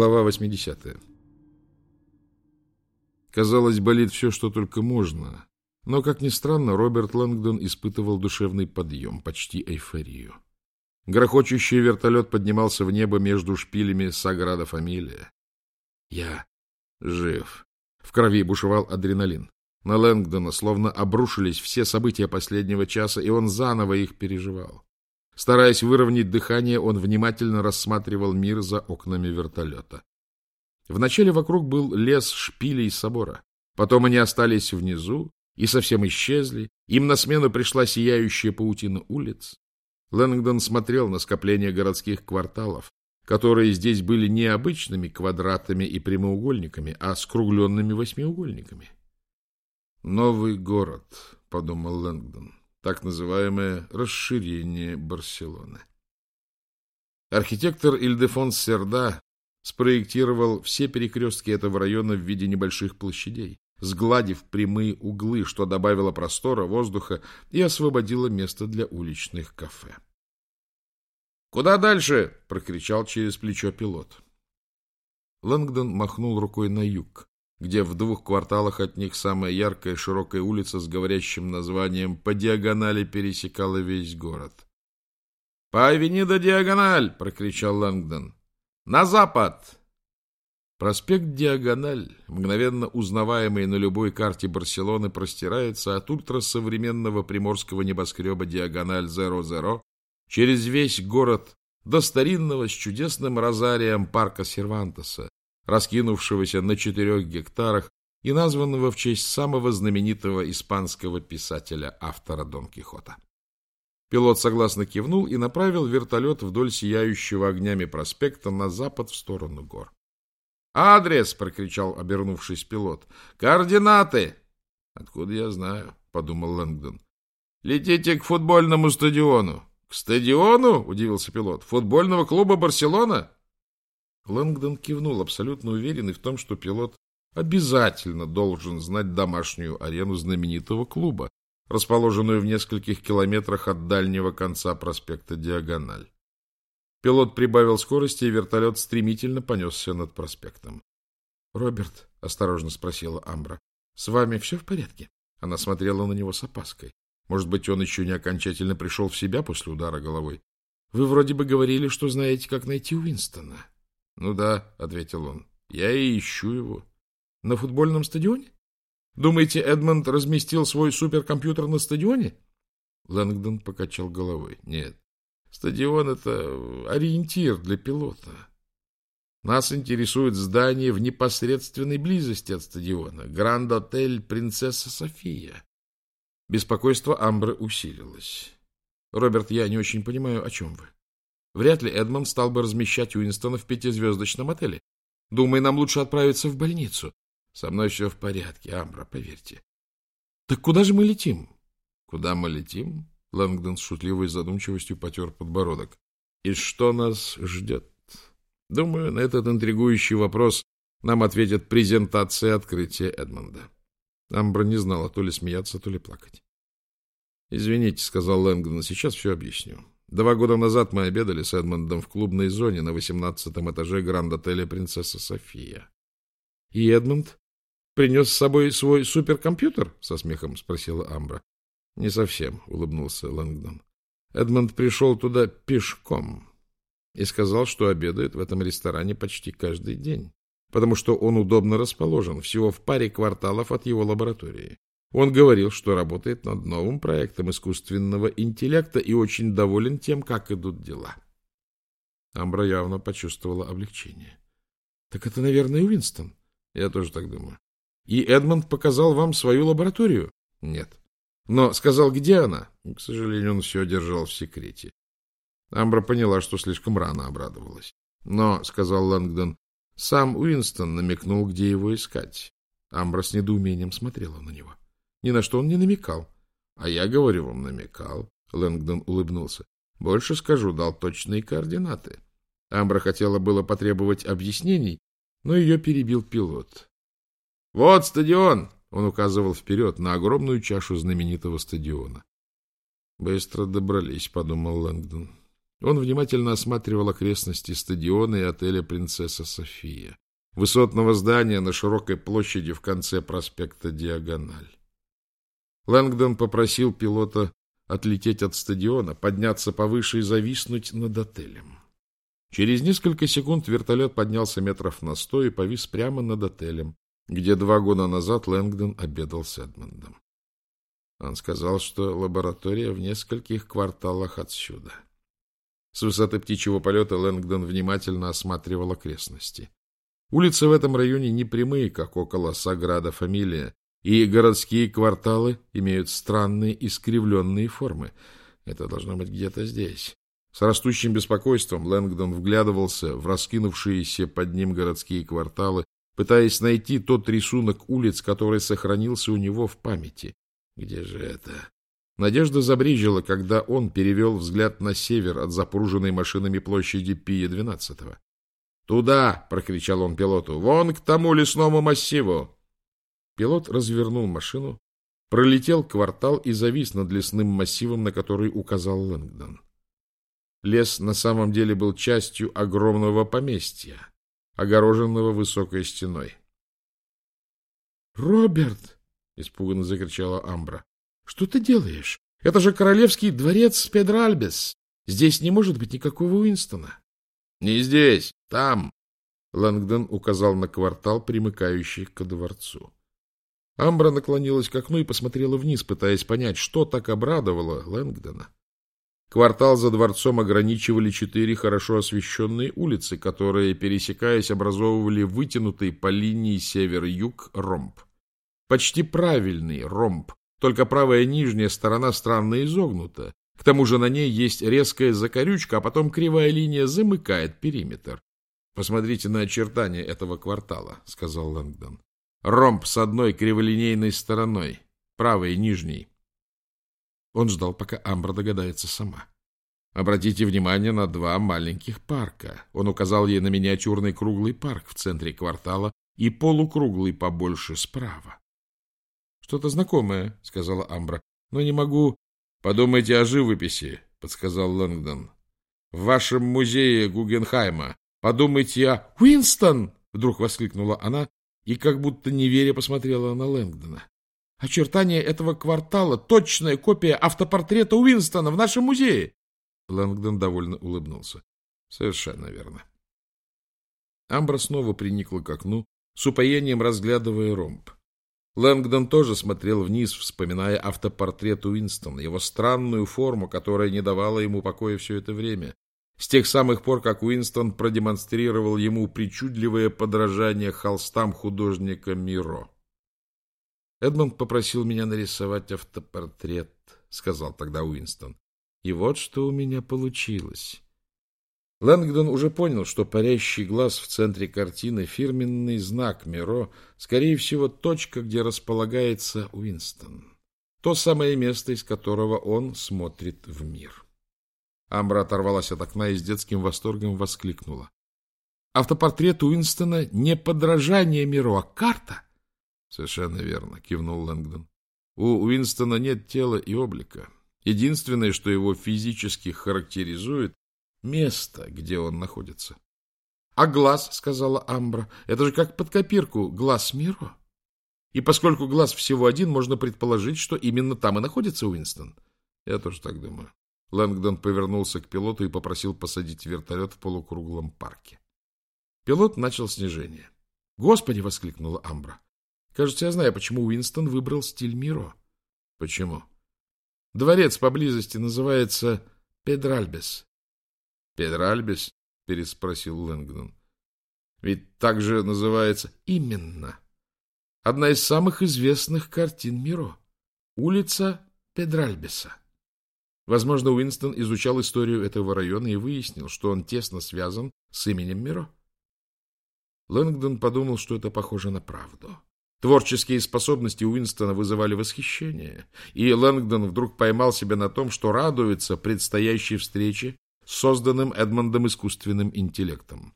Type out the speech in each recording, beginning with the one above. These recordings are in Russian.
Глава 80. Казалось, болит все, что только можно. Но, как ни странно, Роберт Лэнгдон испытывал душевный подъем, почти эйфорию. Грохочущий вертолет поднимался в небо между шпилями Саграда Фамилия. Я жив. В крови бушевал адреналин. На Лэнгдона словно обрушились все события последнего часа, и он заново их переживал. Стараясь выровнять дыхание, он внимательно рассматривал мир за окнами вертолета. Вначале вокруг был лес шпилей собора. Потом они остались внизу и совсем исчезли. Им на смену пришла сияющая паутина улиц. Лэнгдон смотрел на скопление городских кварталов, которые здесь были не обычными квадратами и прямоугольниками, а скругленными восьмиугольниками. «Новый город», — подумал Лэнгдон так называемое расширение Барселоны. Архитектор Ильдефонс Серда спроектировал все перекрестки этого района в виде небольших площадей, сгладив прямые углы, что добавило простора, воздуха и освободило место для уличных кафе. «Куда дальше?» — прокричал через плечо пилот. Лэнгдон махнул рукой на юг, где в двух кварталах от них самая яркая широкая улица с говорящим названием по диагонали пересекала весь город. — По авенида Диагональ! — прокричал Лэнгдон. — На запад! Проспект Диагональ, мгновенно узнаваемый на любой карте Барселоны, простирается от ультрасовременного приморского небоскреба Диагональ-00 через весь город до старинного с чудесным розарием парка Сервантеса, раскинувшегося на четырех гектарах и названного в честь самого знаменитого испанского писателя-автора Дон Кихота. Пилот согласно кивнул и направил вертолет вдоль сияющего огнями проспекта на запад в сторону гор. «Адрес!» — прокричал, обернувшись пилот. «Координаты!» «Откуда я знаю?» — подумал Лэнгдон. «Летите к футбольному стадиону». «К стадиону?» — удивился пилот. «Футбольного клуба «Барселона»?» Лэнгдон кивнул, абсолютно уверенный в том, что пилот обязательно должен знать домашнюю арену знаменитого клуба, расположенную в нескольких километрах от дальнего конца проспекта Диагональ. Пилот прибавил скорости, и вертолет стремительно понесся над проспектом. — Роберт, — осторожно спросила Амбра, — с вами все в порядке? Она смотрела на него с опаской. Может быть, он еще не окончательно пришел в себя после удара головой? Вы вроде бы говорили, что знаете, как найти Уинстона. Ну да, ответил он. Я и ищу его. На футбольном стадионе? Думаете, Эдмонд разместил свой суперкомпьютер на стадионе? Лэнгдон покачал головой. Нет. Стадион — это ориентир для пилота. Нас интересует здание в непосредственной близости от стадиона. Гранд-отель «Принцесса София». Беспокойство Амбры усилилось. Роберт, я не очень понимаю, о чем вы. Вряд ли Эдмонд стал бы размещать Уинстона в пятизвездочном отеле. Думаю, нам лучше отправиться в больницу. Со мной все в порядке, Амбра, поверьте. Так куда же мы летим? Куда мы летим? Лэнгдон с шутливой задумчивостью потер подбородок. И что нас ждет? Думаю, на этот интригующий вопрос нам ответят презентация открытия Эдмонда. Амбра не знала, то ли смеяться, то ли плакать. — Извините, — сказал Лэнгдон, — сейчас все объясню. Два года назад мы обедали с Эдмондом в клубной зоне на восемнадцатом этаже гранд-отеля «Принцесса София». — И Эдмонд принес с собой свой суперкомпьютер? — со смехом спросила Амбра. — Не совсем, — улыбнулся Лэнгдон. Эдмонд пришел туда пешком и сказал, что обедает в этом ресторане почти каждый день, потому что он удобно расположен, всего в паре кварталов от его лаборатории. Он говорил, что работает над новым проектом искусственного интеллекта и очень доволен тем, как идут дела. Амбра явно почувствовала облегчение. — Так это, наверное, Уинстон. Я тоже так думаю. — И Эдмонд показал вам свою лабораторию? — Нет. — Но сказал, где она? К сожалению, он все держал в секрете. Амбра поняла, что слишком рано обрадовалась. — Но, — сказал Лэнгдон, — сам Уинстон намекнул, где его искать. Амбра с недоумением смотрела на него. Ни на что он не намекал. А я говорю вам, намекал. Лэнгдон улыбнулся. Больше скажу, дал точные координаты. Амбра хотела было потребовать объяснений, но ее перебил пилот. — Вот стадион! — он указывал вперед на огромную чашу знаменитого стадиона. — Быстро добрались, — подумал Лэнгдон. Он внимательно осматривал окрестности стадиона и отеля «Принцесса София», высотного здания на широкой площади в конце проспекта Диагональ. Лэнгдон попросил пилота отлететь от стадиона, подняться повыше и зависнуть над отелем. Через несколько секунд вертолет поднялся метров на сто и повис прямо над отелем, где два года назад Лэнгдон обедал с Эдмондом. Он сказал, что лаборатория в нескольких кварталах отсюда. С высоты птичьего полета Лэнгдон внимательно осматривал окрестности. Улицы в этом районе не прямые, как около Саграда Фамилия, и городские кварталы имеют странные искривленные формы. Это должно быть где-то здесь. С растущим беспокойством Лэнгдон вглядывался в раскинувшиеся под ним городские кварталы, пытаясь найти тот рисунок улиц, который сохранился у него в памяти. Где же это? Надежда забрежила, когда он перевел взгляд на север от запруженной машинами площади Пия-12. «Туда!» — прокричал он пилоту. «Вон к тому лесному массиву!» Пилот развернул машину, пролетел квартал и завис над лесным массивом, на который указал Лэнгдон. Лес на самом деле был частью огромного поместья, огороженного высокой стеной. «Роберт!» — испуганно закричала Амбра. «Что ты делаешь? Это же королевский дворец Педральбес. Здесь не может быть никакого Уинстона». «Не здесь, там!» Лэнгдон указал на квартал, примыкающий к дворцу. Амбра наклонилась к окну и посмотрела вниз, пытаясь понять, что так обрадовало Лэнгдона. Квартал за дворцом ограничивали четыре хорошо освещенные улицы, которые, пересекаясь, образовывали вытянутый по линии север-юг ромб. Почти правильный ромб, только правая нижняя сторона странно изогнута. К тому же на ней есть резкая закорючка, а потом кривая линия замыкает периметр. — Посмотрите на очертания этого квартала, — сказал Лэнгдон. Ромб с одной криволинейной стороной, правой нижней. Он ждал, пока Амбра догадается сама. Обратите внимание на два маленьких парка. Он указал ей на миниатюрный круглый парк в центре квартала и полукруглый побольше справа. — Что-то знакомое, — сказала Амбра, — но не могу... — Подумайте о живописи, — подсказал Лэнгдон. — В вашем музее Гугенхайма. Подумайте о... — Уинстон! — вдруг воскликнула она и как будто не веря посмотрела на Лэнгдона. Очертания этого квартала — точная копия автопортрета Уинстона в нашем музее. Лэнгдон довольно улыбнулся. — Совершенно верно. Амбра снова приникла к окну, с упоением разглядывая ромб. Лэнгдон тоже смотрел вниз, вспоминая автопортрет Уинстона, его странную форму, которая не давала ему покоя все это время с тех самых пор, как Уинстон продемонстрировал ему причудливое подражание холстам художника Миро. «Эдмонд попросил меня нарисовать автопортрет», — сказал тогда Уинстон. «И вот что у меня получилось». Лэнгдон уже понял, что парящий глаз в центре картины — фирменный знак Миро, скорее всего, точка, где располагается Уинстон. То самое место, из которого он смотрит в мир. Амбра оторвалась от окна и с детским восторгом воскликнула. Автопортрет Уинстона не подражание миру, а карта. Совершенно верно, кивнул Лэнгдон. У Уинстона нет тела и облика. Единственное, что его физически характеризует, место, где он находится. — А глаз, — сказала Амбра, — это же как под копирку глаз Миро. И поскольку глаз всего один, можно предположить, что именно там и находится Уинстон. Я тоже так думаю. Лэнгдон повернулся к пилоту и попросил посадить вертолет в полукруглом парке. Пилот начал снижение. «Господи!» — воскликнула Амбра. «Кажется, я знаю, почему Уинстон выбрал стиль Миро». «Почему?» «Дворец поблизости называется Педральбес». «Педральбес?» — переспросил Лэнгдон. «Ведь так же называется...» «Именно. Одна из самых известных картин Миро. Улица Педральбеса. Возможно, Уинстон изучал историю этого района и выяснил, что он тесно связан с именем Миро. Лэнгдон подумал, что это похоже на правду. Творческие способности Уинстона вызывали восхищение, и Лэнгдон вдруг поймал себя на том, что радуется предстоящей встрече с созданным Эдмондом искусственным интеллектом.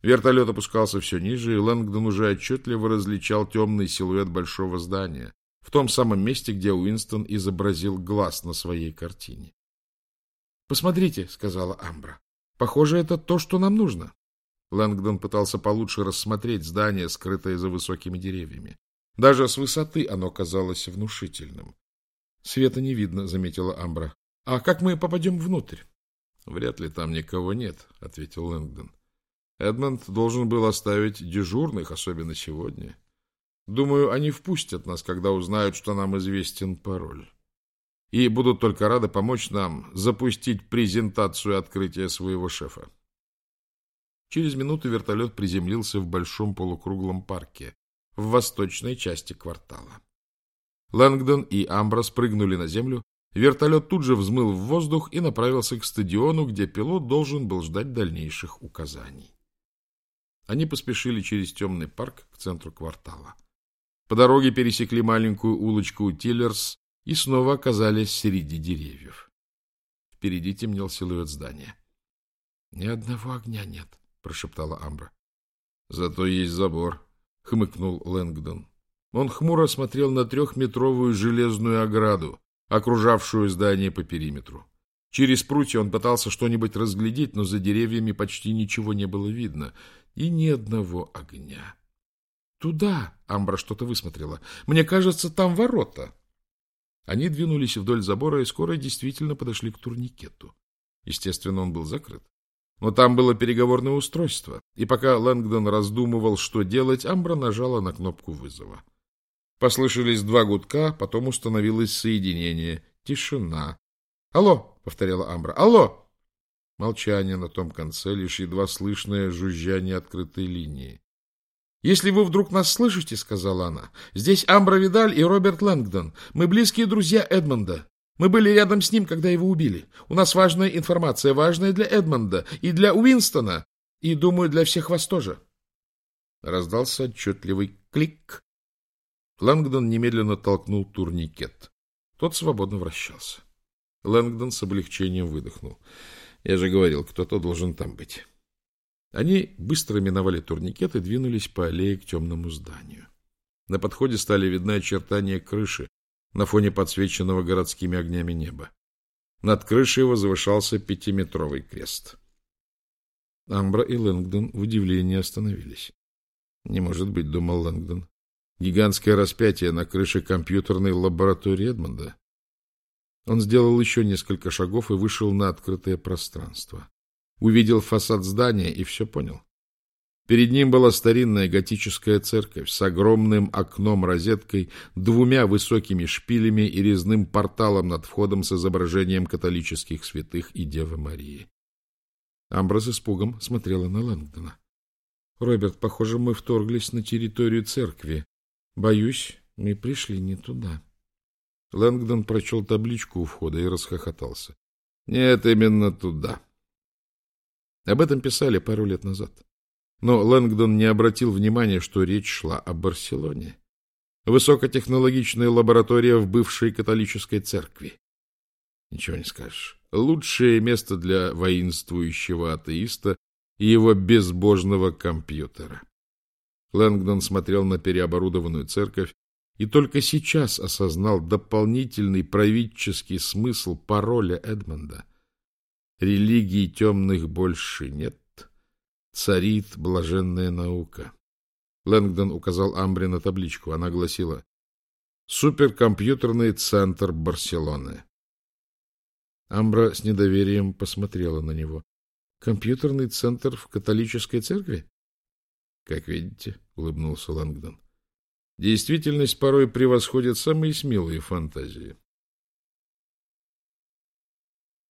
Вертолет опускался все ниже, и Лэнгдон уже отчетливо различал темный силуэт большого здания, в том самом месте, где Уинстон изобразил глаз на своей картине. — Посмотрите, — сказала Амбра. — Похоже, это то, что нам нужно. Лэнгдон пытался получше рассмотреть здание, скрытое за высокими деревьями. Даже с высоты оно казалось внушительным. — Света не видно, — заметила Амбра. — А как мы попадем внутрь? — Вряд ли там никого нет, — ответил Лэнгдон. Эдмонд должен был оставить дежурных, особенно сегодня. Думаю, они впустят нас, когда узнают, что нам известен пароль. И будут только рады помочь нам запустить презентацию открытия своего шефа. Через минуту вертолет приземлился в большом полукруглом парке в восточной части квартала. Лэнгдон и Амбра спрыгнули на землю, вертолет тут же взмыл в воздух и направился к стадиону, где пилот должен был ждать дальнейших указаний. Они поспешили через темный парк к центру квартала. По дороге пересекли маленькую улочку Тиллерс и снова оказались среди деревьев. Впереди темнел силуэт здания. — Ни одного огня нет, — прошептала Амбра. — Зато есть забор, — хмыкнул Лэнгдон. Он хмуро смотрел на трехметровую железную ограду, окружавшую здание по периметру. Через прутья он пытался что-нибудь разглядеть, но за деревьями почти ничего не было видно, и ни одного огня. «Туда!» — Амбра что-то высмотрела. «Мне кажется, там ворота». Они двинулись вдоль забора и скоро действительно подошли к турникету. Естественно, он был закрыт. Но там было переговорное устройство, и пока Лэнгдон раздумывал, что делать, Амбра нажала на кнопку вызова. Послышались два гудка, потом установилось соединение. Тишина. «Алло!» — повторяла Амбра. «Алло!» Молчание на том конце, лишь едва слышное жужжание открытой линии. «Если вы вдруг нас слышите, — сказала она, — здесь Амбра Видаль и Роберт Лэнгдон. Мы близкие друзья Эдмонда. Мы были рядом с ним, когда его убили. У нас важная информация, важная для Эдмонда и для Уинстона, и, думаю, для всех вас тоже». Раздался отчетливый клик. Лэнгдон немедленно толкнул турникет. Тот свободно вращался. Лэнгдон с облегчением выдохнул. Я же говорил, кто-то должен там быть. Они быстро миновали турникет и двинулись по аллее к темному зданию. На подходе стали видны очертания крыши на фоне подсвеченного городскими огнями неба. Над крышей возвышался пятиметровый крест. Амбра и Лэнгдон в удивлении остановились. Не может быть, думал Лэнгдон. Гигантское распятие на крыше компьютерной лаборатории Эдмонда. Он сделал еще несколько шагов и вышел на открытое пространство. Увидел фасад здания и все понял. Перед ним была старинная готическая церковь с огромным окном-розеткой, двумя высокими шпилями и резным порталом над входом с изображением католических святых и Девы Марии. Амбра с испугом смотрела на Лэнгдона. — Роберт, похоже, мы вторглись на территорию церкви. Боюсь, мы пришли не туда. Лэнгдон прочел табличку у входа и расхохотался. — Нет, именно туда. Об этом писали пару лет назад. Но Лэнгдон не обратил внимания, что речь шла о Барселоне. Высокотехнологичная лаборатория в бывшей католической церкви. Ничего не скажешь. Лучшее место для воинствующего атеиста и его безбожного компьютера. Лэнгдон смотрел на переоборудованную церковь и только сейчас осознал дополнительный правительский смысл пароля Эдмонда. Религии темных больше нет, царит блаженная наука. Лэнгдон указал Амбре на табличку. Она гласила «Суперкомпьютерный центр Барселоны». Амбра с недоверием посмотрела на него. «Компьютерный центр в католической церкви?» «Как видите», — улыбнулся Лэнгдон. Действительность порой превосходит самые смелые фантазии.